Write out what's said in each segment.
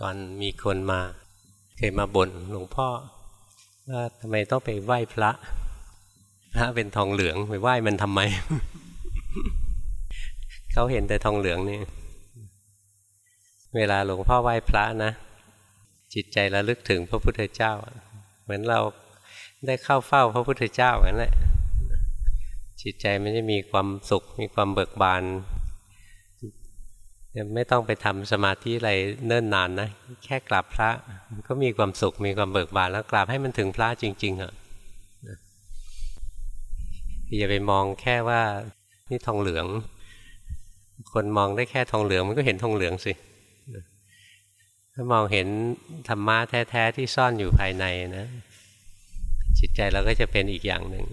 ก่อนมีคนมา เคยมาบ่นหลวงพ่อว่าทำไมต้องไปไหว้พระพระเป็นทองเหลืองไปไหว้มันทำไม เขาเห็นแต่ทองเหลืองนี่ เวลาหลวงพ่อไหว้พระนะ จิตใจระลึกถึงพระพุทธเจ้า เหมือนเราได้เข้าเฝ้าพระพุทธเจ้าเหมือนแหละจิตใจมันจะมีความสุข มีความเบิกบาน ไม่ต้องไปทำสมาธิอะไรเนิ่นนานนะ แค่กราบพระก็มีความสุขมีความเบิกบานแล้วกราบให้มันถึงพระจริงๆเหรออย่าไปมองแค่ว่านี่ทองเหลือง คนมองได้แค่ทองเหลืองมันก็เห็นทองเหลืองสิถ้ามองเห็นธรรมะแท้ๆที่ซ่อนอยู่ภายในนะจิตใจเราก็จะเป็นอีกอย่างหนึ่ง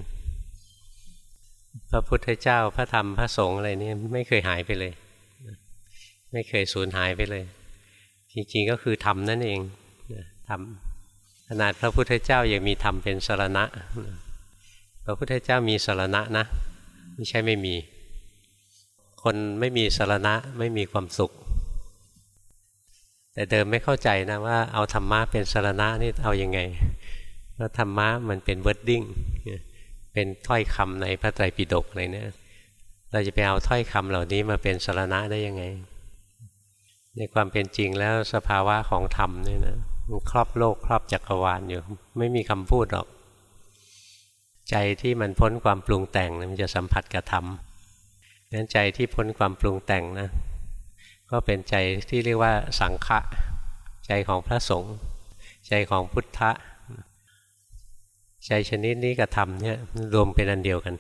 พระพุทธเจ้าพระธรรมพระสงฆ์อะไรนี่ไม่เคยหายไปเลย ไม่เคยสูญหายไปเลย จริงๆก็คือธรรมนั่นเองธรรมขนาดพระพุทธเจ้ายังมีธรรมเป็นสารณะ พระพุทธเจ้ามีสารณะนะ ไม่ใช่ไม่มี คนไม่มีสารณะไม่มีความสุข แต่เดิมไม่เข้าใจนะว่าเอาธรรมะเป็นสารณะนี่เอาอยัางไงเพราะธรรมะมันเป็น wording เป็นถ้อยคำในพระไตรปิฎกอะไรเนี่ย เราจะไปเอาถ้อยคำเหล่านี้มาเป็นสารณะได้ยังไง ในความเป็นจริงแล้วสภาวะของธรรมเนี่ยนะมันครอบโลกครอบจักรวาลอยู่ ไม่มีคำพูดหรอก ใจที่มันพ้นความปรุงแต่งมันจะสัมผัสกับธรรมนั้นใจที่พ้นความปรุงแต่งนะก็เป็นใจที่เรียกว่าสังฆะใจของพระสงฆ์ใจของพุทธะใจชนิดนี้กับธรรมเนี่ยรวมเป็นอันเดียวกัน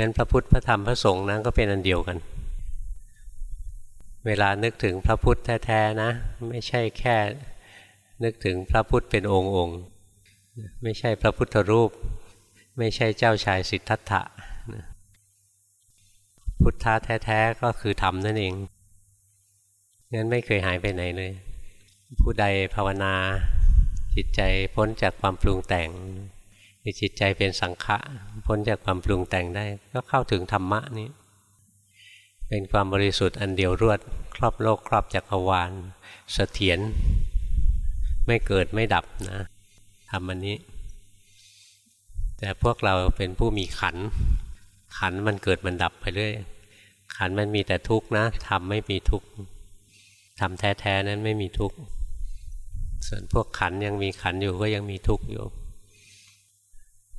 งั้นพระพุทธพระธรรมพระสงฆ์นั้นก็เป็นอันเดียวกัน เวลานึกถึงพระพุทธแท้ๆนะ ไม่ใช่แค่นึกถึงพระพุทธเป็นองค์องค์ไม่ใช่พระพุทธรูป ไม่ใช่เจ้าชายสิทธัตถะพุทธะแท้ๆก็คือธรรมนั่นเองงั้นไม่เคยหายไปไหนเลย ผู้ใดภาวนา จิตใจพ้นจากความปรุงแต่งจิตใจเป็นสังฆะพ้นจากความปรุงแต่งได้ ก็เข้าถึงธรรมะนี้ เป็นความบริสุทธิ์อันเดียวรวด ครอบโลกครอบจักรวาลเสถียรไม่เกิดไม่ดับนะทำอันนี้ แต่พวกเราเป็นผู้มีขัน ขันมันเกิดมันดับไปเรื่อยขันมันมีแต่ทุกข์นะทำไม่มีทุกข์ทำแท้ๆนั้นไม่มีทุกข์ส่วนพวกขันยังมีขันอยู่ก็ยังมีทุกข์อยู่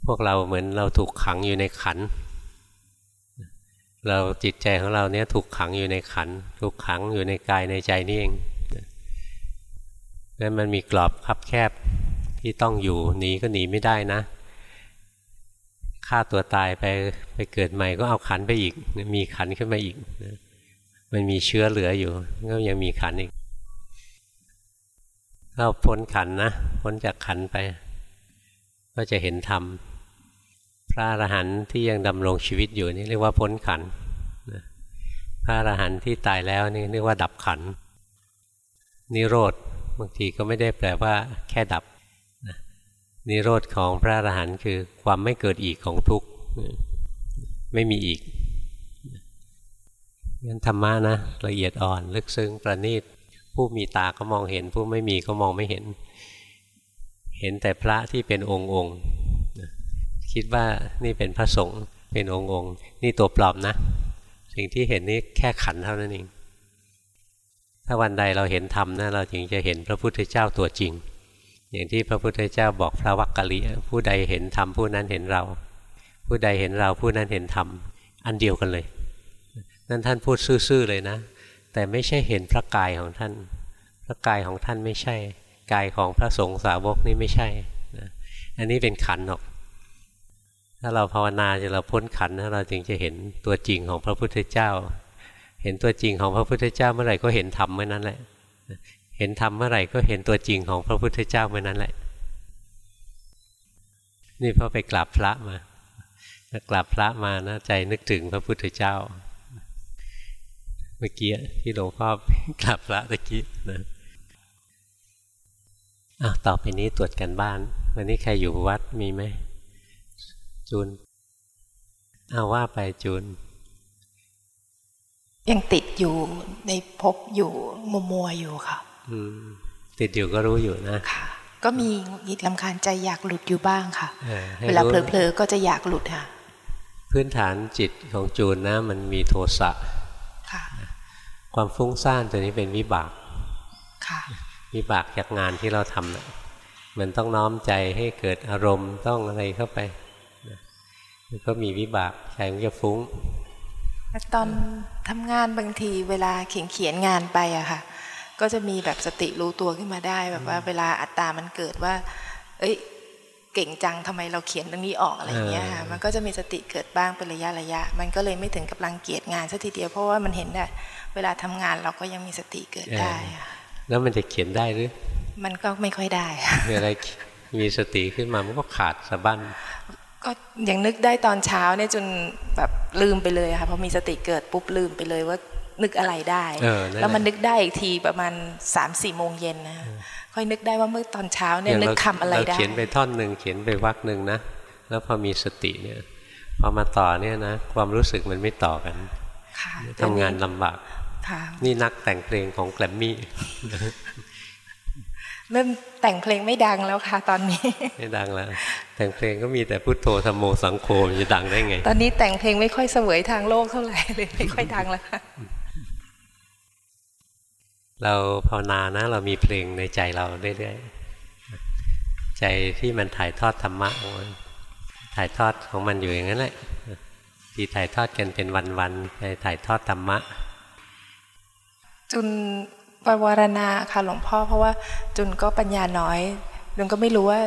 พวกเราเหมือนเราถูกขังอยู่ในขัน เราจิตใจของเราเนี้ยถูกขังอยู่ในขัน ถูกขังอยู่ในกายในใจนี่เองนั้นมันมีกรอบคับแคบที่ต้องอยู่หนีก็หนีไม่ได้นะฆ่าตัวตายไปไปเกิดใหม่ก็เอาขันไปอีก มีขันขึ้นมาอีก มันมีเชื้อเหลืออยู่ ก็ยังมีขันอีกเราพ้นขันนะพ้นจากขันไป ก็จะเห็นธรรม พระอรหันต์ที่ยังดำรงชีวิตอยู่นี่เรียกว่าพ้นขันพระอรหันต์ที่ตายแล้วนี่เรียกว่าดับขันนิโรธบางทีก็ไม่ได้แปลว่า แค่ดับนิโรธของพระอรหันต์คือความไม่เกิดอีกของทุกข์ไม่มีอีกงั้นธรรมะนะละเอียดอ่อนลึกซึ้งประณีตผู้มีตาก็มองเห็น ผู้ไม่มีก็มองไม่เห็น เห็นแต่พระที่เป็นองค์องค์ คิดว่านี่เป็นพระสงฆ์เป็นองค์องค์นี่ตัวปลอมนะ สิ่งที่เห็นนี่แค่ขันเท่านั้นเองถ้าวันใดเราเห็นธรรมนะเราจึงจะเห็นพระพุทธเจ้าตัวจริง อย่างที่พระพุทธเจ้าบอกพระวักกะลิผู้ใดเห็นธรรมผู้นั้นเห็นเรา ผู้ใดเห็นเราผู้นั้นเห็นธรรมอันเดียวกันเลย นั่นท่านพูดซื่อๆเลยนะ แต่ไม่ใช่เห็นพระกายของท่าน พระกายของท่านไม่ใช่ กายของพระสงฆ์สาวกนี่ไม่ใช่นะอันนี้เป็นขันหรอก ถ้าเราภาวนาจะเราพ้นขันนะเราจึงจะเห็นตัวจริงของพระพุทธเจ้า เห็นตัวจริงของพระพุทธเจ้าเมื่อไหร่ก็เห็นธรรมเมื่อนั้นแหละ เห็นธรรมเมื่อไหร่ก็เห็นตัวจริงของพระพุทธเจ้าเมื่อนั้นแหละ นี่พอไปกราบพระมากราบพระมานะใจนึกถึงพระพุทธเจ้า เมื่อกี้ที่หลวงพ่อกลับพระตะกี้นะอะต่อไปนี้ตรวจกันบ้าน วันนี้ใครอยู่วัดมีไหม จูนเอาว่าไปจูน ยังติดอยู่ในภพอยู่มัวมัวอยู่ค่ะอืมติดอยู่ก็รู้อยู่นะค่ะ ก็มียิดลำคาญใจอยากหลุดอยู่บ้างค่ะออให้เวลารู้เผลอๆก็จะอยากหลุดค่ะ พื้นฐานจิตของจูนนะ มันมีโทสะค่ะ ความฟุ้งซ่านตัวนี้เป็นวิบากค่ะวิบากจากงานที่เราทำนะมันต้องน้อมใจให้เกิดอารมณ์ต้องอะไรเข้าไปนะ มันก็มีวิบากใจมันจะฟุ้ง ตอนทำงานบางทีเวลาเขียนเขียนงานไปอะค่ะ ก็จะมีแบบสติรู้ตัวขึ้นมาได้แบบว่าเวลาอัตตามันเกิดว่า เอ้ยเก่งจังทำไมเราเขียนตรงนี้ออกอะไรอย่างเงี้ยค่ะมันก็จะมีสติเกิดบ้างเป็นระยะระยะ มันก็เลยไม่ถึงกับรังเกียจงานสัทีเดียวเพราะว่ามันเห็นได้เวลาทำงานเราก็ยังมีสติเกิดได้อะแล้วมันจะเขียนได้หรือ มันก็ไม่ค่อยได้ค่ะมีอะไรมีสติขึ้นมามันก็ขาดสะบั้น ก็ยังนึกได้ตอนเช้าเนี่ยจนแบบลืมไปเลยอะค่ะพอมีสติเกิดปุ๊บลืมไปเลยว่านึกอะไรได้เออนั่นแหละแล้วมันนึกได้อีกทีประมาณสามสี่โมงเย็นนะค่อยนึกได้ว่าเมื่อตอนเช้าเนี่ยอย่างนึกเราคำอะไรเราได้เขียนไปท่อนหนึ่งเขียนไปวรรคหนึ่งนะแล้วพอมีสติเนี่ยพอมาต่อเนี่ยนะความรู้สึกมันไม่ต่อกันค่ะทำงานลำบากค่ะนี่นักแต่งเพลงของแกรมมี่ เริ่มแต่งเพลงไม่ดังแล้วค่ะ ตอนนี้ ไม่ดังแล้ว แต่งเพลงก็มีแต่พุทโธธรรมโมสังโฆมันจะดังได้ไง ตอนนี้แต่งเพลงไม่ค่อยเสวยทางโลกเท่าไหร่เลยไม่ค่อยดังแล้วค่ะเราภาวนานะ เรามีเพลงในใจเราเรื่อยๆใจที่มันถ่ายทอดธรรมะของมันถ่ายทอดของมันอยู่อย่างนั้นแหละที่ถ่ายทอดกันเป็นวันๆไปถ่ายทอดธรรมะจุน ปวารณาค่ะหลวงพ่อเพราะว่าจุนก็ปัญญาน้อยจุนก็ไม่รู้ว่า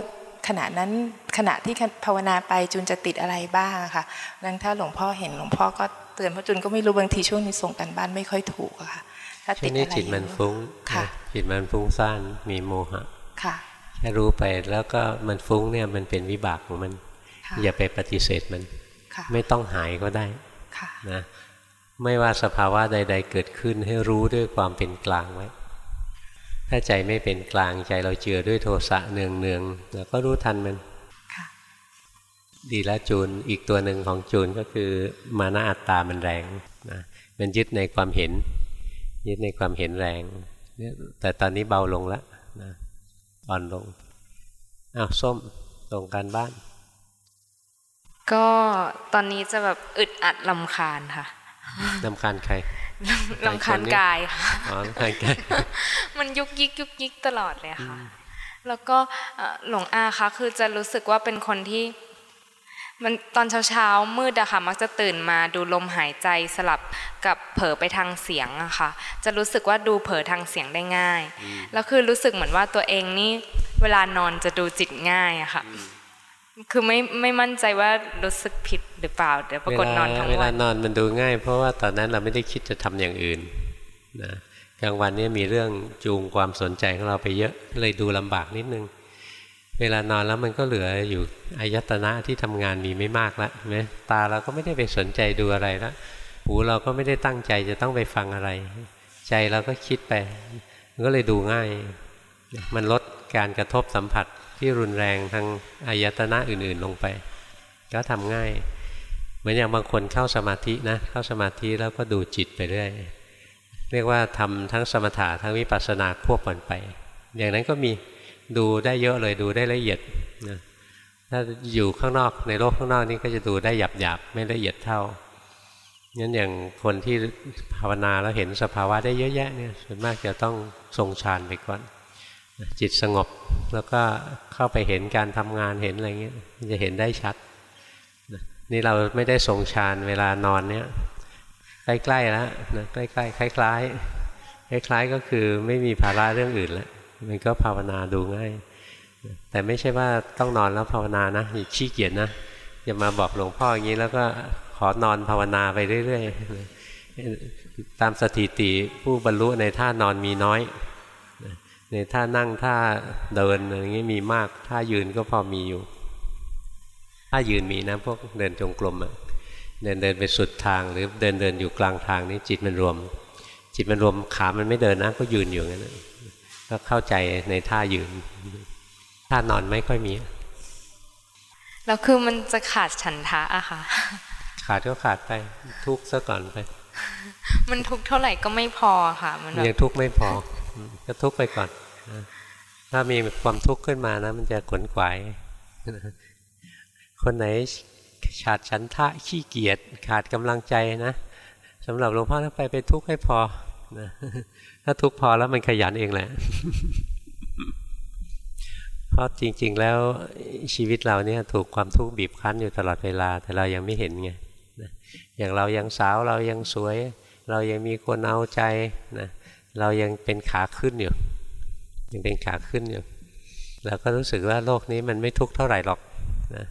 ขณะนั้นขณะที่ภาวนาไปจุนจะติดอะไรบ้างอะค่ะดังถ้าหลวงพ่อเห็นหลวงพ่อก็เตือนเพราะจุนก็ไม่รู้บางทีช่วงนี้ส่งกันบ้านไม่ค่อยถูกอะค่ะ ถ้าช่ติวดงนี้อะไรจิตมันฟุ้งค่ะนะจิตมันฟุ้งซ่านมีโมหะค่ะแค่รู้ไปแล้วก็มันฟุ้งเนี่ยมันเป็นวิบากของมันค่ะอย่าไปปฏิเสธมันค่ะไม่ต้องหายก็ได้ค่ะนะ ไม่ว่าสภาวะใด ๆ เกิดขึ้นให้รู้ด้วยความเป็นกลางไว้ ถ้าใจไม่เป็นกลางใจเราเจือด้วยโทสะเนืองเนืองๆเราก็รู้ทันมันค่ะดีแล้วจูนอีกตัวหนึ่งของจูนก็คือมานะอัตตามันแรงนะมันยึดในความเห็น ยึดในความเห็นแรงเนี่ยแต่ตอนนี้เบาลงแล้วนะอ่อนลงอ้าวส้มตรงการบ้าน ก็ตอนนี้จะแบบอึดอัดลำคาญค่ะ นำคาญใครลำคาญกายค่ะอ๋อลำคาญใครมันยุกยิกยุกยิกตลอดเลยค่ะ แล้วก็เอ่อหลวงอาคะคือจะรู้สึกว่าเป็นคนที่ มันตอนเช้าเช้าๆมืดอะค่ะ มักจะตื่นมาดูลมหายใจสลับกับเผลอไปทางเสียงอะค่ะ จะรู้สึกว่าดูเผลอทางเสียงได้ง่าย แล้วคือรู้สึกเหมือนว่าตัวเองนี่เวลานอนจะดูจิตง่ายอะค่ะ คือไม่ไม่มั่นใจว่ารู้สึกผิดหรือเปล่าเดี๋ยวปรากฏนอนทั้งวันเวลานอนมันดูง่าย เพราะว่าตอนนั้นเราไม่ได้คิดจะทำอย่างอื่นนะกลางวันนี่มีเรื่องจูงความสนใจของเราไปเยอะเลยดูลำบากนิดนึง เวลานอนแล้วมันก็เหลืออยู่อายตนะที่ทำงานมีไม่มากแล้วไหมตาเราก็ไม่ได้ไปสนใจดูอะไรแล้วหูเราก็ไม่ได้ตั้งใจจะต้องไปฟังอะไร ใจเราก็คิดไปก็เลยดูง่าย มันลดการกระทบสัมผัส ที่รุนแรงทางอายตนะอื่นๆลงไป ก็ทำง่าย เหมือนอย่างบางคนเข้าสมาธินะเข้าสมาธิแล้วก็ดูจิตไปเรื่อยเรียกว่าทำทั้งสมถะทั้งวิปัสสนาควบกันไป อย่างนั้นก็มีดูได้เยอะเลยดูได้ละเอียดนะถ้าอยู่ข้างนอกในโลกข้างนอกนี่ก็จะดูได้หยาบหยาบๆไม่ละเอียดเท่างั้นอย่างคนที่ภาวนาแล้วเห็นสภาวะได้เยอะแยะเนี่ยส่วนมากจะต้องทรงฌานไปก่อน จิตสงบแล้วก็เข้าไปเห็นการทำงานเห็นอะไรเงี้ยมันจะเห็นได้ชัด นี่เราไม่ได้ทรงฌานเวลานอนเนี่ยใกล้ๆแล้วนะใกล้ๆคล้ายๆคล้ายๆก็คือไม่มีภาระเรื่องอื่นแล้วมันก็ภาวนาดูง่าย แต่ไม่ใช่ว่าต้องนอนแล้วภาวนานะอย่าขี้เกียจนะอย่ามาบอกหลวงพ่ออย่างนี้แล้วก็ขอนอนภาวนาไปเรื่อยๆตามสถิติผู้บรรลุในท่านอนมีน้อย ในท่านั่งท่าเดินอะไรอย่างนี้มีมากท่ายืนก็พอมีอยู่ท่ายืนมีนะพวกเดินจงกรมอะเดินเดินไปสุดทางหรือเดินเดินอยู่กลางทางนี้จิตมันรวม จิตมันรวมขามันไม่เดินนะก็ยืนอยู่งั้นนะก็เข้าใจในท่ายืน ท่านอนไม่ค่อยมีแล้วคือมันจะขาดฉันทะอะค่ะ ขาดก็ขาดไป ทุกข์ซะก่อนไป มันทุกข์เท่าไหร่ก็ไม่พอค่ะ มันยังทุกข์ไม่พอ ก็ทุกไปก่อนถ้ามีความทุกข์ขึ้นมานะ มันจะขนขวาย คนไหนขาดฉันทะขี้เกียจขาดกำลังใจนะสำหรับหลวงพ่อถ้าไปไปทุกข์ให้พอนะถ้าทุกข์พอแล้วมันขยันเองแหละเพราะจริง ๆ แล้วชีวิตเราเนี่ยถูกความทุกข์บีบคั้นอยู่ตลอดเวลา แต่เรายังไม่เห็นไงอย่างเรายังสาวเรายังสวย เรายังมีคนเอาใจนะ เรายังเป็นขาขึ้นอยู่ ยังเป็นขาขึ้นอยู่เราก็รู้สึกว่าโลกนี้มันไม่ทุกข์เท่าไหร่หรอกนะ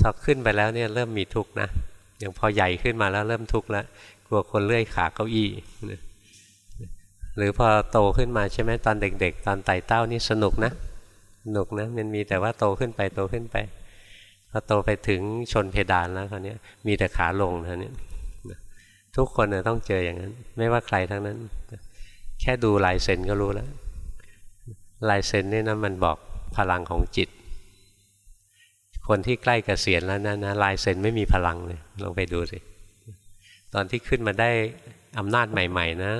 พอขึ้นไปแล้วเนี่ยเริ่มมีทุกข์นะอย่างพอใหญ่ขึ้นมาแล้วเริ่มทุกข์แล้วกลัวคนเลื่อยขาเก้าอี้หรือพอโตขึ้นมาใช่ไหมตอนเด็ก ๆ ตอนไต่เต้านี่สนุกนะสนุกนะมันมีแต่ว่าโตขึ้นไปโตขึ้นไปพอโตไปถึงชนเพดานแล้วคราวนี้มีแต่ขาลงเท่านี้ทุกคนเนี่ยต้องเจออย่างนั้น ไม่ว่าใครทั้งนั้น แค่ดูลายเซ็นก็รู้แล้ว ลายเซ็นนี่นะมันบอกพลังของจิต คนที่ใกล้กเกษียณแล้วนะนะลายเซ็นไม่มีพลังเลยลองไปดูสิ ตอนที่ขึ้นมาได้อำนาจใหม่ ๆ นะ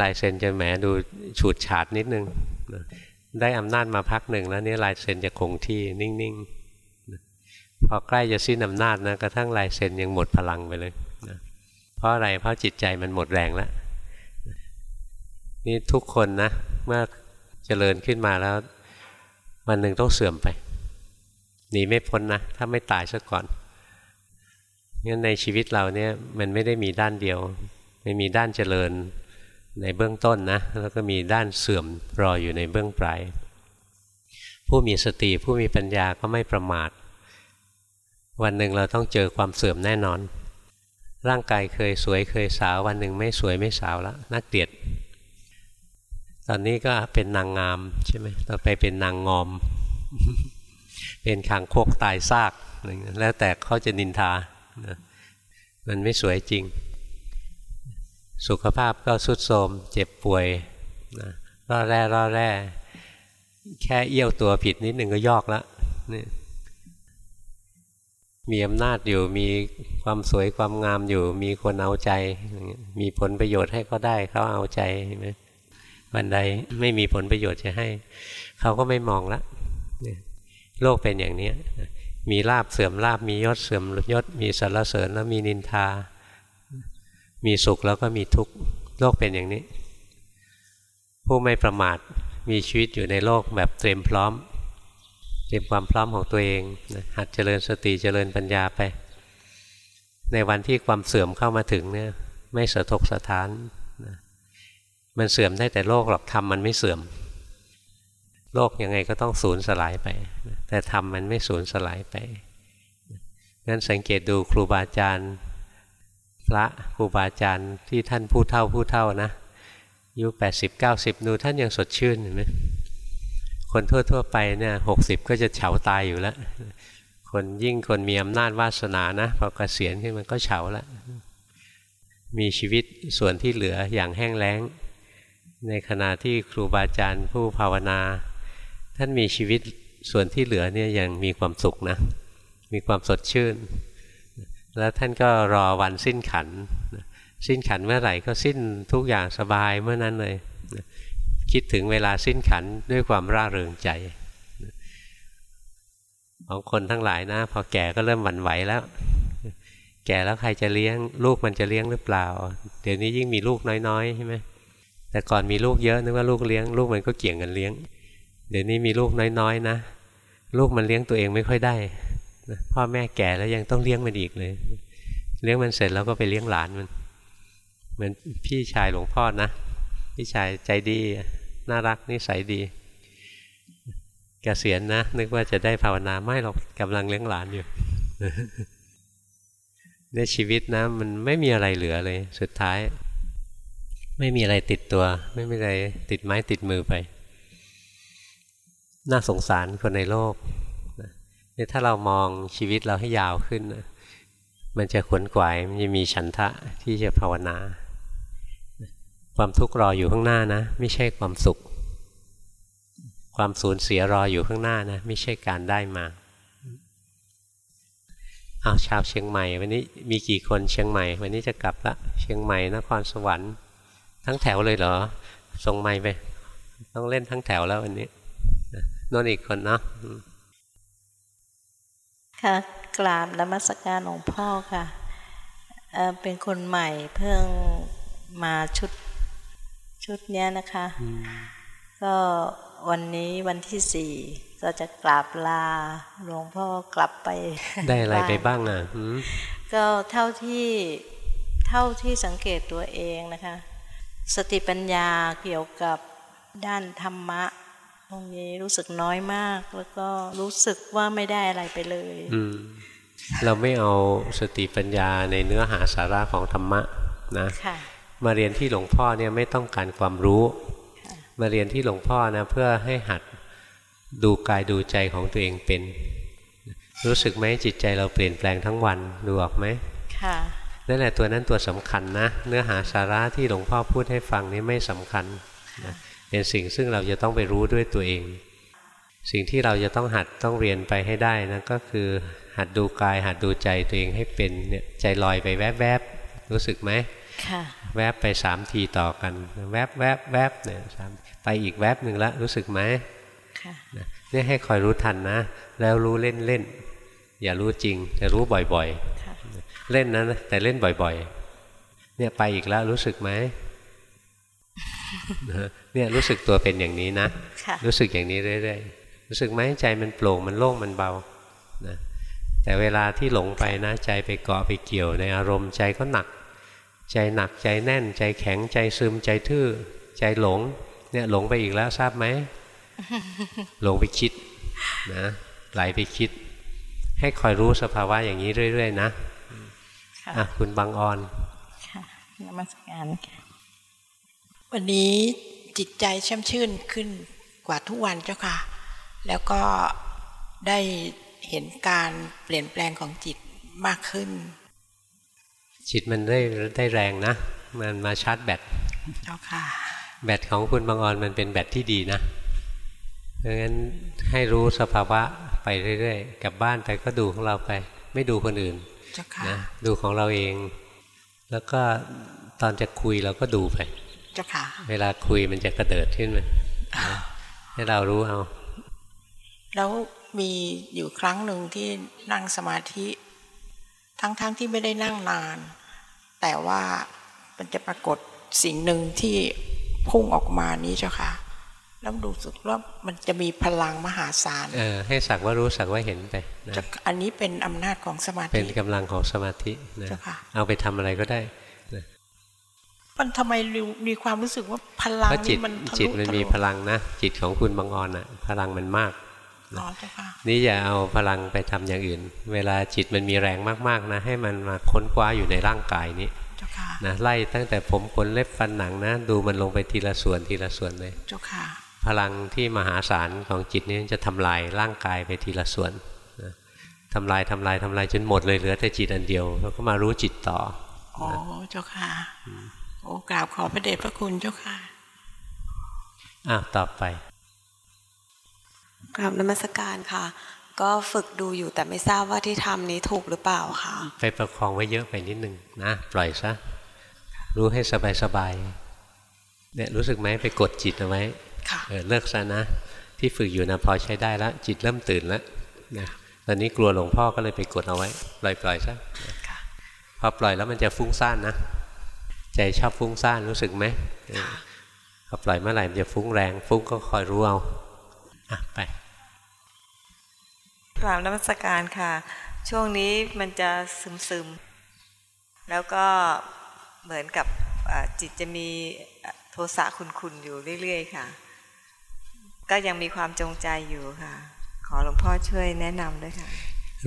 ลายเซ็นจะแหมดูฉูดฉาดนิดนึงได้อำนาจมาพักหนึ่งแล้วนี่ลายเซ็นจะคงที่นิ่งๆพอใกล้จะสิ้นอำนาจนะกระทั่งลายเซ็นยังหมดพลังไปเลยนะเพราะอะไรเพราะจิตใจมันหมดแรงแล้ว นี่ทุกคนนะ เมื่อเจริญขึ้นมาแล้ววันหนึ่งต้องเสื่อมไป หนีไม่พ้นนะ ถ้าไม่ตายซะก่อนงั้นในชีวิตเราเนี่ยมันไม่ได้มีด้านเดียว ไม่มีด้านเจริญในเบื้องต้นนะ แล้วก็มีด้านเสื่อมรออยู่ในเบื้องปลายผู้มีสติผู้มีปัญญาก็ไม่ประมาท วันหนึ่งเราต้องเจอความเสื่อมแน่นอน ร่างกายเคยสวยเคยสาว วันหนึ่งไม่สวยไม่สาวแล้วน่าเกลียด ตอนนี้ก็เป็นนางงามใช่ไหมต่อไปเป็นนางงอม เป็นคางโคกตายซากแล้วแต่เขาจะนินทามันไม่สวยจริง สุขภาพก็สุดโทมเจ็บป่วยนะร่อแร่ร่อแร่ แค่เอี้ยวตัวผิดนิดหนึ่งก็ยอกแล้วนี่มีอำนาจอยู่มีความสวยความงามอยู่ มีคนเอาใจ มีผลประโยชน์ให้เขาได้เขาเอาใจเห็นไหม วันใดไม่มีผลประโยชน์จะให้ เขาก็ไม่มองละโลกเป็นอย่างนี้มีลาบเสื่อมลาบมียศเสื่อมยศมีสรรเสริญแล้วมีนินทา มีสุขแล้วก็มีทุกข์โลกเป็นอย่างนี้ ผู้ไม่ประมาทมีชีวิตอยู่ในโลกแบบเตรียมพร้อม เตรียมความพร้อมของตัวเองหัดเจริญสติเจริญปัญญาไป ในวันที่ความเสื่อมเข้ามาถึงเนี่ยไม่สะทกสะท้าน มันเสื่อมได้แต่โลกหรอกธรรมมันไม่เสื่อม โลกยังไงก็ต้องสูญสลายไป แต่ธรรมมันไม่สูญสลายไปงั้นสังเกตดูครูบาอาจารย์ พระครูบาอาจารย์ที่ท่านผู้เท่าผู้เท่านะอายุแปดสิบเก้าสิบดูท่านยังสดชื่นเห็นไหมคนทั่ว ๆ ไปเนี่ยหกสิบก็จะเฉาตายอยู่แล้ว คนยิ่งคนมีอำนาจวาสนานะพอเกษียณขึ้นมันก็เฉาแล้ว มีชีวิตส่วนที่เหลืออย่างแห้งแล้ง ในขณะที่ครูบาอาจารย์ผู้ภาวนา ท่านมีชีวิตส่วนที่เหลือเนี่ยยังมีความสุขนะ มีความสดชื่น แล้วท่านก็รอวันสิ้นขัน สิ้นขันเมื่อไหร่ก็สิ้นทุกอย่างสบายเมื่อนั้นเลย คิดถึงเวลาสิ้นขันด้วยความร่าเริงใจ ของคนทั้งหลายนะ พอแก่ก็เริ่มหวั่นไหวแล้ว แก่แล้วใครจะเลี้ยง ลูกมันจะเลี้ยงหรือเปล่า เดี๋ยวนี้ยิ่งมีลูกน้อยๆใช่ไหม แต่ก่อนมีลูกเยอะนึกว่าลูกเลี้ยง ลูกมันก็เกี่ยงกันเลี้ยง เดี๋ยวนี้มีลูกน้อยๆนะลูกมันเลี้ยงตัวเองไม่ค่อยได้พ่อแม่แก่แล้วยังต้องเลี้ยงมันอีกเลย เลี้ยงมันเสร็จแล้วก็ไปเลี้ยงหลานมันเหมือนพี่ชายหลวงพ่อนะพี่ชายใจดีน่ารักนิสัยดีกเกษียณนะนึกว่าจะได้ภาวนาไม่หรอกกำลังเลี้ยงหลานอยู่เนี่ยชีวิตนะมันไม่มีอะไรเหลือเลย สุดท้าย ไม่มีอะไรติดตัว ไม่มีอะไรติดไม้ติดมือไป น่าสงสารคนในโลกนี่ถ้าเรามองชีวิตเราให้ยาวขึ้น มันจะขวนขวายมันจะมีฉันทะที่จะภาวนา ความทุกข์รออยู่ข้างหน้านะ ไม่ใช่ความสุข ความสูญเสียรออยู่ข้างหน้านะ ไม่ใช่การได้มาเอาชาวเชียงใหม่ วันนี้มีกี่คนเชียงใหม่ วันนี้จะกลับละเชียงใหม่นครสวรรค์ ทั้งแถวเลยเหรอส่งใหม่ไปต้องเล่นทั้งแถวแล้ววันนี้นนอีกคนเนาะค่ะกราบนมัสการหลวงพ่อค่ะเเป็นคนใหม่เพิ่งมาชุดชุดนี้นะคะ ก็วันนี้วันที่สี่ก็จะกราบลาหลวงพ่อกลับไป ได้อะไรไปบ้างอะก็เท่าที่เท่าที่สังเกตตัวเองนะคะ สติปัญญาเกี่ยวกับด้านธรรมะ ตรงนี้รู้สึกน้อยมาก แล้วก็รู้สึกว่าไม่ได้อะไรไปเลยเราไม่เอาสติปัญญาในเนื้อหาสาระของธรรมะนะมาเรียนที่หลวงพ่อเนี่ยไม่ต้องการความรู้ มาเรียนที่หลวงพ่อนะเพื่อให้หัดดูกายดูใจของตัวเองเป็น รู้สึกไหมจิตใจเราเปลี่ยนแปลงทั้งวันดูออกไหมค่ะ นั่นแหละตัวนั้นตัวสำคัญนะ เนื้อหาสาระที่หลวงพ่อพูดให้ฟังนี้ไม่สำคัญนะเป็นสิ่งซึ่งเราจะต้องไปรู้ด้วยตัวเอง สิ่งที่เราจะต้องหัดต้องเรียนไปให้ได้นะก็คือหัดดูกาย หัดดูใจตัวเองให้เป็นเนี่ยใจลอยไปแวบๆรู้สึกไหมค่ะแวบไปสามทีต่อกัน แวบแวบแวบเนี่ยไปอีกแวบหนึ่งแล้วรู้สึกไหมค่ะนี่ให้คอยรู้ทันนะ แล้วรู้เล่นเล่นอย่ารู้จริงแต่รู้บ่อยๆ เล่นนะแต่เล่นบ่อย ๆ เนี่ยไปอีกแล้วรู้สึกไหมเนี่ยรู้สึกตัวเป็นอย่างนี้นะรู้สึกอย่างนี้เรื่อยๆรู้สึกไหมใจมันโปร่งมันโล่งมันเบานะแต่เวลาที่หลงไปนะ ใจไปเกาะไปเกี่ยวในอารมณ์ใจก็หนัก ใจหนักใจแน่น ใจแข็งใจซึมใจทื่อ ใจหลง เนี่ยหลงไปอีกแล้วทราบไหมหลงไปคิดนะไหลไปคิด ให้คอยรู้สภาวะอย่างนี้เรื่อย ๆ นะะคุณบางออนค่ะนมัสการวันนี้จิตใจแช่มชื่นขึ้นกว่าทุกวันเจ้าค่ะ แล้วก็ได้เห็นการเปลี่ยนแปลงของจิตมากขึ้น จิตมันได้ได้แรงนะ มันมาชาร์จแบตเจ้าค่ะ แบตของคุณบางออนมันเป็นแบตที่ดีนะดังนั้นให้รู้สภาวะไปเรื่อยๆกลับบ้านไปก็ดูของเราไป ไม่ดูคนอื่น นะดูของเราเอง แล้วก็ตอนจะคุยเราก็ดูไปเวลาคุยมันจะกระเดิดขึ้นมาให้เรารู้เอา แล้วมีอยู่ครั้งหนึ่งที่นั่งสมาธิ ทั้งๆทที่ไม่ได้นั่งนาน แต่ว่ามันจะปรากฏสิ่งหนึ่งที่พุ่งออกมานี้เจ้าค่ะ แล้วดูสึกว่ามันจะมีพลังมหาศาลเออให้สักว่ารู้สักว่าเห็นไปนะอันนี้เป็นอำนาจของสมาธิเป็นกำลังของสมาธินะเอาไปทำอะไรก็ได้มันทำไมมีความรู้สึกว่าพลังนี่มันจิตมันมีพลังนะจิตของคุณบางออนอะ พลังมันมากนี่อย่าเอาพลังไปทำอย่างอื่น เวลาจิตมันมีแรงมากๆนะ ให้มันมาค้นคว้าอยู่ในร่างกายนี้นะไล่ตั้งแต่ผมขนเล็บฟันหนังนะ ดูมันลงไปทีละส่วนทีละส่วนเลย พลังที่มหาศาลของจิตนี้จะทำลายร่างกายไปทีละส่วนนะทำลายทำลายทำลายจนหมดเลยเหลือแต่จิตอันเดียว แล้วก็มารู้จิตต่ออ๋อเจ้าค่ะโอ้กราบขอพระเดชพระคุณเจ้าค่ะอะต่อไปกราบนมัสการค่ะ ก็ฝึกดูอยู่แต่ไม่ทราบว่าที่ทำนี้ถูกหรือเปล่าค่ะ ไปประคองไว้เยอะไปนิดนึงนะปล่อยซะรู้ให้สบายสบายเนี่ยรู้สึกไหมไปกดจิตเอาไว้ เออเลิกซะนะ ที่ฝึกอยู่นะพอใช้ได้แล้วจิตเริ่มตื่นแล้วนะตอนนี้กลัวหลวงพ่อก็เลยไปกดเอาไว้ ปล่อยปล่อยซะพอปล่อยแล้วมันจะฟุ้งซ่านนะใจชอบฟุ้งซ่านรู้สึกไหมพอปล่อยเมื่อไหร่มันจะฟุ้งแรง ฟุ้งก็คอยรู้เอาอะไปกราบนมัสการค่ะ ช่วงนี้มันจะซึมซึมแล้วก็เหมือนกับจิตจะมีโทสะคุณๆอยู่เรื่อย ๆ ค่ะ ก็ยังมีความจงใจอยู่ค่ะ ขอหลวงพ่อช่วยแนะนำด้วยค่ะ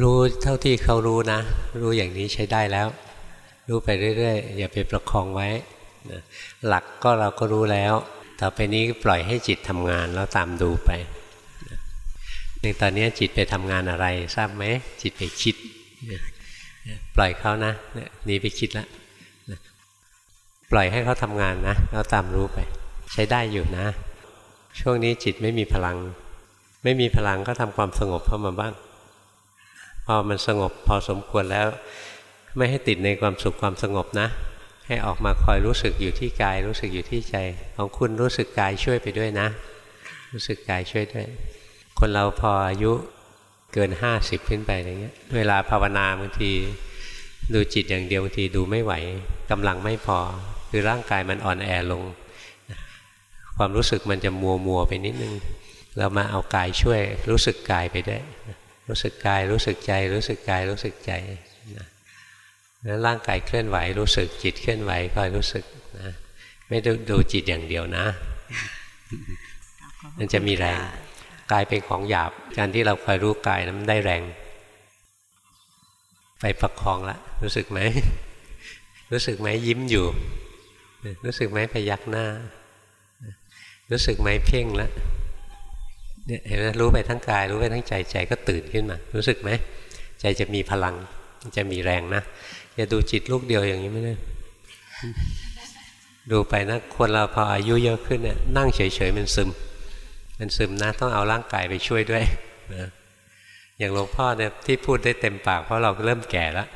รู้เท่าที่เขารู้นะ รู้อย่างนี้ใช้ได้แล้ว รู้ไปเรื่อยๆ อย่าไปประคองไว้นะหลักก็เราก็รู้แล้ว ต่อไปนี้ปล่อยให้จิตทำงานแล้วตามดูไปในตอนนี้จิตไปทำงานอะไรทราบไหมจิตไปคิด ปล่อยเขานะนี่ไปคิดแล้วปล่อยให้เขาทำงานนะแล้วตามรู้ไป ใช้ได้อยู่นะ ช่วงนี้จิตไม่มีพลัง ไม่มีพลังก็ทำความสงบเข้ามาบ้าง พอมันสงบพอสมควรแล้ว ไม่ให้ติดในความสุขความสงบนะ ให้ออกมาคอยรู้สึกอยู่ที่กาย รู้สึกอยู่ที่ใจ ของคุณรู้สึกกายช่วยไปด้วยนะ รู้สึกกายช่วยด้วย คนเราพออายุเกินห้าสิบขึ้นไปอะไรเงี้ย เวลาภาวนาบางทีดูจิตอย่างเดียวบางทีดูไม่ไหวกำลังไม่พอ คือร่างกายมันอ่อนแอลง ความรู้สึกมันจะมัวมัวไปนิดนึง เรามาเอากายช่วย รู้สึกกายไปด้วยรู้สึกกายรู้สึกใจ รู้สึกกายรู้สึกใจนะร่างกายเคลื่อนไหวรู้สึกจิตเคลื่อนไหวคอยรู้สึกนะไม่ดูดูจิตอย่างเดียวนะ มันจะมีแรงกายเป็นของหยาบการที่เราคอยรู้กายนะมันได้แรง ไปประคองละรู้สึกไหมรู้สึกไหมยิ้มอยู่ รู้สึกไหมพยักหน้า รู้สึกไหมเพ่งแล้วเนี่ยเห็นไหมรู้ไปทั้งกาย รู้ไปทั้งใจใจก็ตื่นขึ้นมา รู้สึกไหมใจจะมีพลังจะมีแรงนะอย่าดูจิตลูกเดียวอย่างนี้ไม่ได้ดูไปนะคนเราพออายุเยอะขึ้นเนี่ยนั่งเฉยๆมันซึม มันซึมนะ ต้องเอาร่างกายไปช่วยด้วยนะอย่างหลวงพ่อเนี่ยที่พูดได้เต็มปากเพราะเราเริ่มแก่แล้ว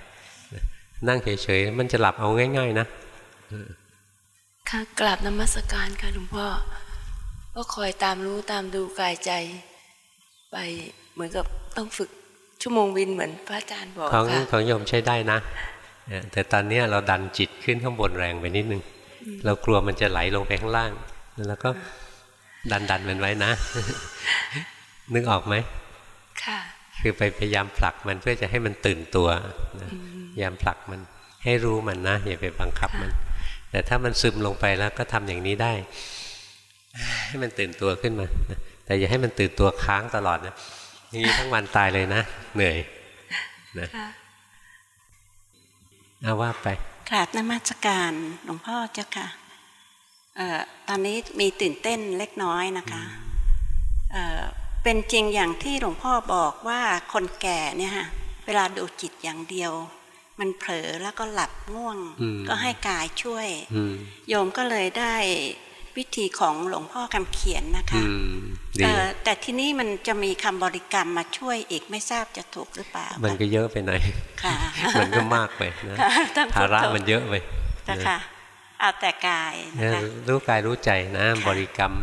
นั่งเฉยๆมันจะหลับเอาง่าย ๆ นะค่ะกราบนมัสการค่ะหลวงพ่อ ก็คอยตามรู้ตามดูกายใจ ไปเหมือนกับต้องฝึกชั่วโมงวินเหมือนพระอาจารย์บอกของของโยมใช้ได้นะ แต่ตอนนี้เราดันจิตขึ้นข้างบนแรงไปนิดนึง เรากลัวมันจะไหลลงไปข้างล่าง แล้วก็ดันดันมันไว้นะ นึกออกไหมค่ะ คือไปพยายามผลักมันเพื่อจะให้มันตื่นตัวพยายามผลักมันให้รู้มันนะอย่าไปบังคับมัน แต่ถ้ามันซึมลงไปแล้วก็ทำอย่างนี้ได้ ให้มันตื่นตัวขึ้นมา แต่อย่าให้มันตื่นตัวค้างตลอดนะนี่ทั้งวันตายเลยนะเหนื่อยนะเอาว่าไปกราบนมัสการหลวงพ่อเจ้าค่ะตอนนี้มีตื่นเต้นเล็กน้อยนะคะเเป็นจริงอย่างที่หลวงพ่อบอกว่าคนแก่เนี่ยฮะเวลาดูจิตอย่างเดียว มันเผลอแล้วก็หลับง่วง ก็ให้กายช่วยโยมก็เลยได้ วิธีของหลวงพ่อคำเขียนนะคะแต่ที่นี้มันจะมีคำบริกรรมมาช่วยอีกไม่ทราบจะถูกหรือเปล่า มันก็เยอะไปหน่อยมันก็มากไปนะภาระมันเยอะไปนะคะเอาแต่กายนะคะรู้กายรู้ใจนะ บริกรรม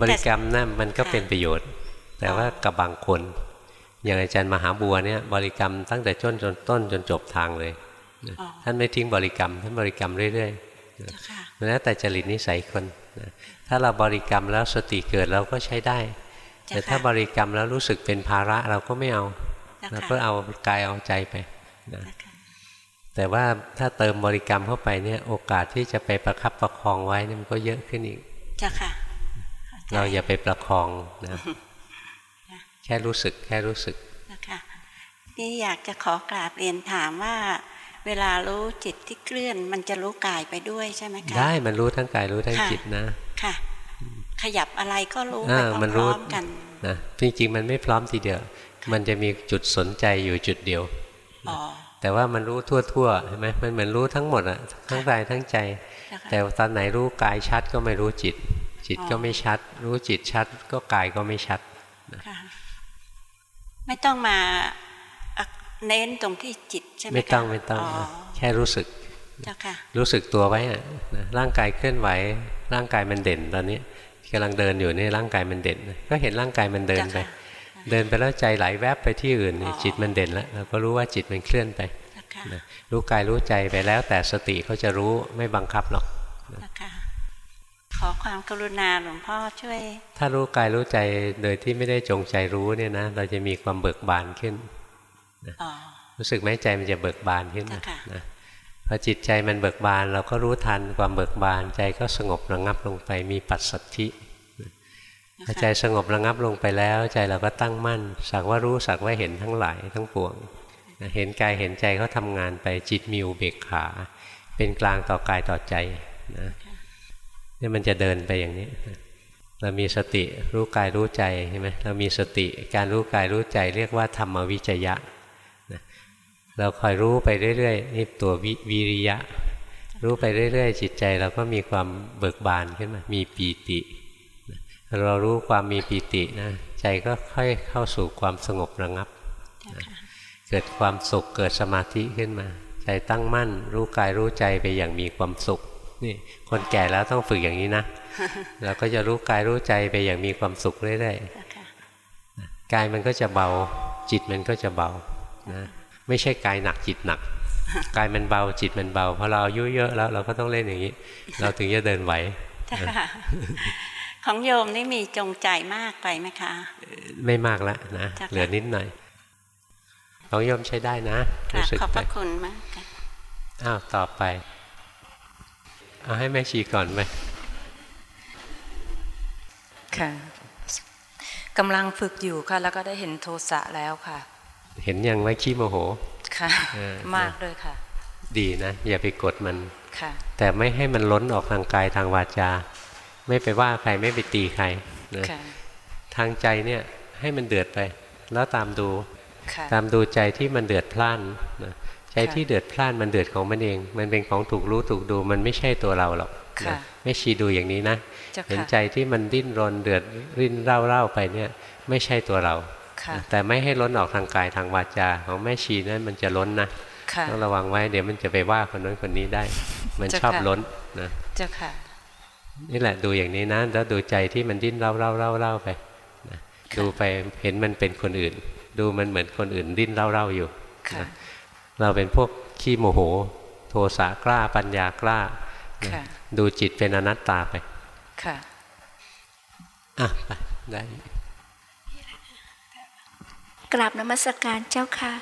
บริกรรมนั่นมันก็เป็นประโยชน์ แต่ว่ากับบางคน อย่างอาจารย์มหาบัวเนี่ยบริกรรมตั้งแต่ต้นจนต้นจนจบทางเลยท่านไม่ทิ้งบริกรรมท่านบริกรรมเรื่อยๆ แล้วแต่จริตนิสัยคนถ้าเราบริกรรมแล้วสติเกิดเราก็ใช้ได้ แต่ถ้าบริกรรมแล้วรู้สึกเป็นภาระเราก็ไม่เอาเราก็เอากายเอาใจไปนะแต่ว่าถ้าเติมบริกรรมเข้าไปเนี่ยโอกาสที่จะไปประคับประคองไว้นี่มันก็เยอะขึ้นอีกจ้ะค่ะ เราอย่าไปประคองนะแค่รู้สึกแค่รู้สึกนะคะนี่อยากจะขอกราบเรียนถามว่า เวลารู้จิตที่เคลื่อน มันจะรู้กายไปด้วยใช่ไหมคะได้มันรู้ทั้งกายรู้ทั้งจิตนะค่ะ ขยับอะไรก็รู้ไปพร้อมกันนะจริงๆมันไม่พร้อมทีเดียว มันจะมีจุดสนใจอยู่จุดเดียวอ๋อแต่ว่ามันรู้ทั่วๆใช่ไหมมันเหมือนรู้ทั้งหมดอะทั้งกายทั้งใจ แต่ตอนไหนรู้กายชัดก็ไม่รู้จิต จิตก็ไม่ชัด รู้จิตชัดก็กายก็ไม่ชัดไม่ต้องมา เน้นตรงที่จิตใช่ไหมไม่ต้องไม่ต้องแค่รู้สึกรู้สึกตัวไว้อะร่างกายเคลื่อนไหว ร่างกายมันเด่นตอนนี้กำลังเดินอยู่นี่ร่างกายมันเด่น ก็เห็นร่างกายมันเดินไป เดินไปแล้วใจไหลแวบไปที่อื่น จิตมันเด่นแล้วเราก็รู้ว่าจิตมันเคลื่อนไปรู้กายรู้ใจไปแล้ว แต่สติเขาจะรู้ไม่บังคับหรอกขอความกรุณาหลวงพ่อช่วย ถ้ารู้กายรู้ใจโดยที่ไม่ได้จงใจรู้เนี่ยนะ เราจะมีความเบิกบานขึ้น รู้สึกไหมใจมันจะเบิกบานขึ้นนะพอจิตใจมันเบิกบานเราก็รู้ทันความเบิกบานใจก็สงบระงับลงไปมีปัสสัทธิพอใจสงบระงับลงไปแล้ว ใจเราก็ตั้งมั่น สักว่ารู้สักว่าเห็นทั้งหลายทั้งปวงเห็นกายเห็นใจเขาทำงานไปจิตมีอุเบกขา เป็นกลางต่อกายต่อใจนะนี่มันจะเดินไปอย่างนี้เรามีสติรู้กายรู้ใจใช่ไหมเรามีสติการรู้กายรู้ใจเรียกว่าธรรมวิจยะ เราคอยรู้ไปเรื่อยๆนี่ตัววิริยะ รู้ไปเรื่อยๆ จิตใจเราก็มีความเบิกบานขึ้นมา มีปีติ เรารู้ความมีปีตินะใจก็ค่อยเข้าสู่ความสงบระงับ เกิดความสุขเกิดสมาธิขึ้นมา ใจตั้งมั่น รู้กายรู้ใจไปอย่างมีความสุขนี่คนแก่แล้วต้องฝึกอย่างนี้นะเราก็จะรู้กายรู้ใจไปอย่างมีความสุขเรื่อยๆกายมันก็จะเบา จิตมันก็จะเบานะ ไม่ใช่กายหนักจิตหนักกายมันเบาจิตมันเบาพอเราอายุเยอะแล้วเราก็ต้องเล่นอย่างนี้ เราถึงจะเดินไหวของโยมนี่มีจงใจมากไปไหมคะ ไม่มากแล้วนะเหลือนิดหน่อยของโยมใช้ได้นะรู้สึกขอบพระคุณมากค่ะอ้าวต่อไป เอาให้แม่ชีก่อนไหมค่ะกำลังฝึกอยู่ค่ะ แล้วก็ได้เห็นโทสะแล้วค่ะ เห็นยังไม่ขี้โมโห ค่ะ มากเลยค่ะ ดีนะ อย่าไปกดมันค่ะ แต่ไม่ให้มันล้นออกทางกายทางวาจา ไม่ไปว่าใครไม่ไปตีใครนะทางใจเนี่ยให้มันเดือดไป แล้วตามดู ตามดูใจที่มันเดือดพล่านนะใจที่เดือดพล่านมันเดือดของมันเอง มันเป็นของถูกรู้ถูกดู มันไม่ใช่ตัวเราหรอกไม่ชีดูอย่างนี้นะ เห็นใจที่มันดิ้นรนเดือดริ้นเร่าเร่าไปเนี่ย ไม่ใช่ตัวเรา แต่ไม่ให้ล้นออกทางกายทางวาจา ของแม่ชีนั้นมันจะล้นนะต้องระวังไว้เดี๋ยวมันจะไปว่าคนนั้นคนนี้ได้ มันชอบล้นนะเจ้าค่ะนี่แหละดูอย่างนี้นะแล้วดูใจที่มันดิ้นเร่าเร่าเร่าเร่าไปดูไปเห็นมันเป็นคนอื่น ดูมันเหมือนคนอื่นดิ้นเร่าเร่าอยู่เราเป็นพวกขี้โมโห โทสะกล้าปัญญากล้าดูจิตเป็นอนัตตาไปค่ะอะไปได้ กราบนมัสการเจ้าค่ะ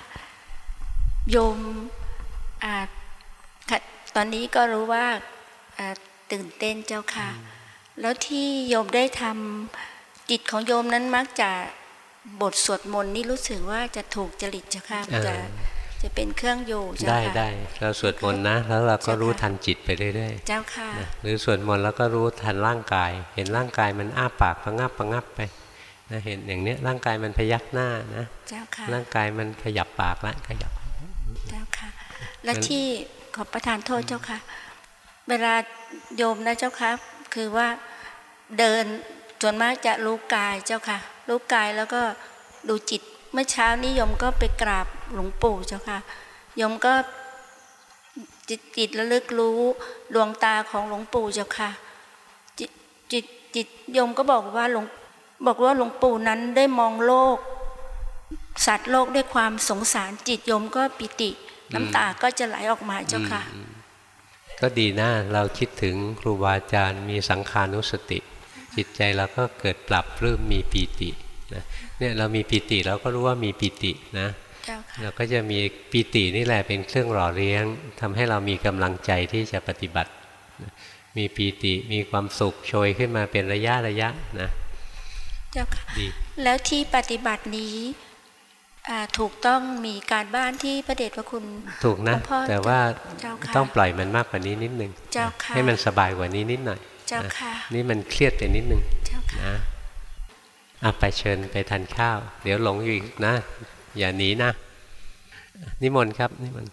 โยมอ่าตอนนี้ก็รู้ว่าตื่นเต้นเจ้าค่ะ แล้วที่โยมได้ทำจิตของโยมนั้นมักจะบทสวดมนต์นี่รู้สึกว่าจะถูกจริตเจ้าค่ะจะจะเป็นเครื่องอยู่เจ้าค่ะได้ได้เราสวดมนต์นะ แล้วเราก็รู้ทันจิตไปเรื่อยๆเจ้าค่ะ หรือสวดมนต์แล้วก็รู้ทันร่างกาย เห็นร่างกายมันอ้าปากพะงับพะงับไป นะเห็นอย่างเนี้ยร่างกายมันพยักหน้านะเจ้าค่ะร่างกายมันขยับปากละขยับเจ้าค่ะ และที่ขอประทานโทษเจ้าค่ะ เวลาโยมนะเจ้าค่ะคือว่าเดินส่วนมากจะรู้กายเจ้าค่ะ รู้กายแล้วก็ดูจิตเมื่อเช้านี้ยมก็ไปกราบหลวงปู่เจ้าค่ะยมก็จิตจิตระลึกรู้ดวงตาของหลวงปู่เจ้าค่ะจิตจิตจิตยมก็บอกว่าหลวง บอกว่าหลวงปู่นั้นได้มองโลก สัตว์โลกด้วยความสงสารจิตยมก็ปิติ น้ำตาก็จะไหลออกมาเจ้าค่ะ ก็ดีนะเราคิดถึงครูบาอาจารย์มีสังขานุสติ จิตใจเราก็เกิดปรับเริ่มมีปีตินะเนี่ยเรามีปีติเราก็รู้ว่ามีปีตินะเราก็จะมีปีตินี่แหละเป็นเครื่องหล่อเลี้ยงทำให้เรามีกำลังใจที่จะปฏิบัติ มีปีติมีความสุขโชยขึ้นมาเป็นระยะระยะนะ เจ้าค่ะแล้วที่ปฏิบัตินี้ถูกต้องมีการบ้านที่พระเดชพระคุณถูกนะแต่ว่าต้องปล่อยมันมากกว่านี้นิดนึงให้มันสบายกว่านี้นิดหน่อยเจ้าค่ะนี่มันเครียดไปนิดนึงนะอะไปเชิญไปทานข้าว เดี๋ยวหลงอยู่อีกนะ อย่าหนีนะ นิมนต์ครับนิมนต์